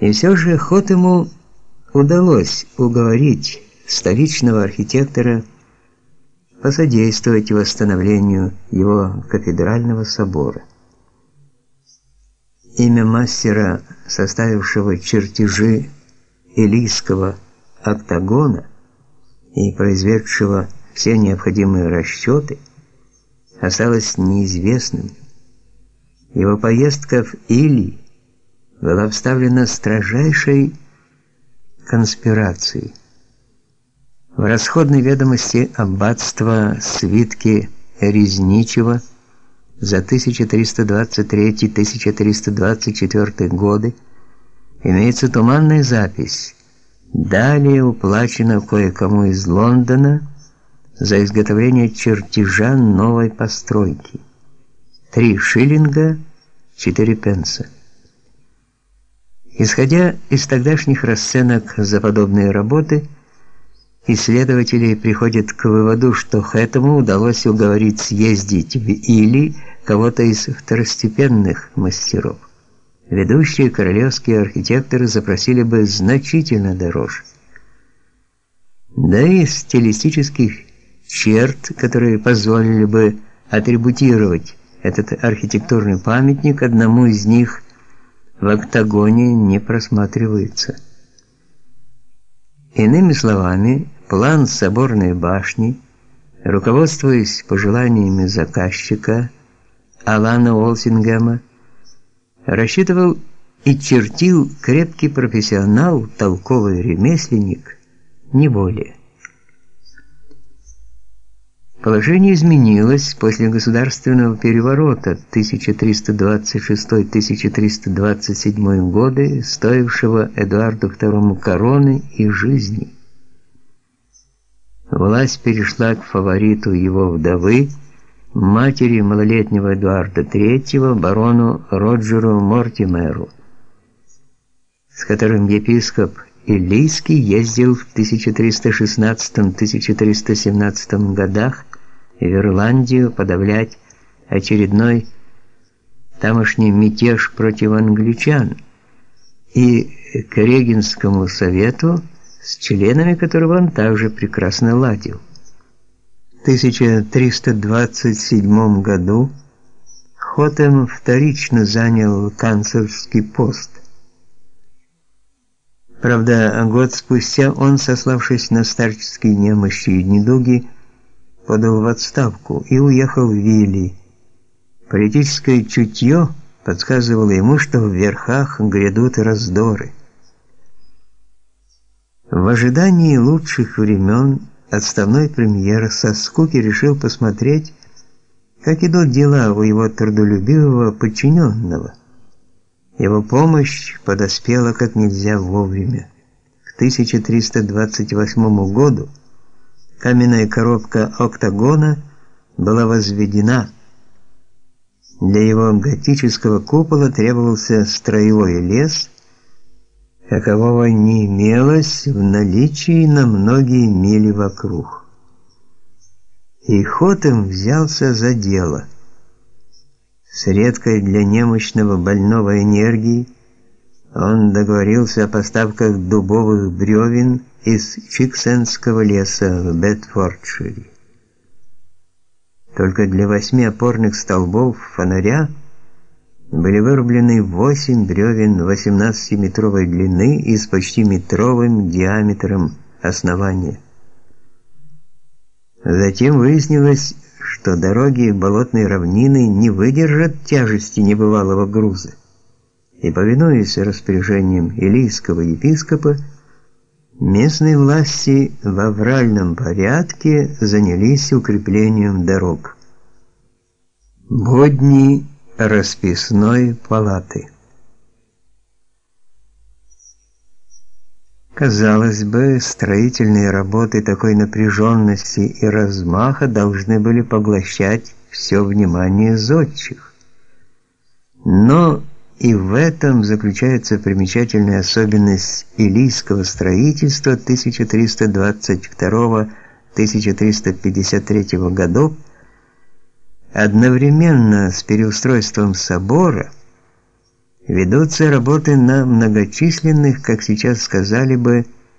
И все же Хотему удалось уговорить столичного архитектора посодействовать восстановлению его кафедрального собора. Имя мастера, составившего чертежи Элийского октагона и произведшего все необходимые расчеты, осталось неизвестным. Его поездка в Илий была обставлена строжайшей конспирацией. В расходной ведомости аббатства свитки Резничева за 1323-1324 годы имеется туманная запись. Далее уплачено кое-кому из Лондона за изготовление чертежа новой постройки. Три шиллинга, четыре пенса. Исходя из тогдашних расценок за подобные работы, исследователи приходят к выводу, что Хэтему удалось уговорить съездить в Или кого-то из второстепенных мастеров. Ведущие королевские архитекторы запросили бы значительно дороже. Да и стилистических черт, которые позволили бы атрибутировать этот архитектурный памятник одному из них в октагоне не просматривается. Иными словами, план соборной башни, руководствуясь пожеланиями заказчика Алана Олсингема, рассчитывал и чертил крепкий профессионал, толковый ремесленник, не более. Положение изменилось после государственного переворота 1326-1327 годы, стоившего Эдуарду II короны и жизни. Власть перешла к фавориту его вдовы, матери малолетнего Эдуарда III, барону Роджеру Мортимеру, с которым епископ Илийский ездил в 1316-1317 годах в Ирландию подавлять очередной тамошний мятеж против англичан и к Регенскому совету, с членами которого он также прекрасно ладил. В 1327 году Хотем вторично занял канцлерский пост. Правда, год спустя он, сославшись на старческие немощи и недуги, подал в отставку и уехал в Вилли. Политическое чутье подсказывало ему, что в верхах грядут раздоры. В ожидании лучших времен отставной премьер со скуки решил посмотреть, как идут дела у его трудолюбивого подчиненного. Его помощь подоспела как нельзя вовремя. К 1328 году каменная коробка октагона была возведена. Для его готического купола требовался строевой лес, какового не имелось в наличии на многие мили вокруг. И Хотем взялся за дело. С редкой для немощного больного энергией он договорился о поставках дубовых бревен из Чиксенского леса в Бетфордшире. Только для восьми опорных столбов фонаря были вырублены восемь бревен 18-метровой длины и с почти метровым диаметром основания. Затем выяснилось, что дороги болотной равнины не выдержат тяжести небывалого груза. И повинуясь распоряжениям илийского епископа, Местные власти в авральном порядке занялись укреплением дорог. Будни расписной палаты. Казалось бы, строительные работы такой напряженности и размаха должны были поглощать все внимание зодчих. Но и в этом заключается примечательная особенность илийского строительства 1322-1353 годов. Одновременно с переустройством собора Ведутся работы на многочисленных, как сейчас сказали бы,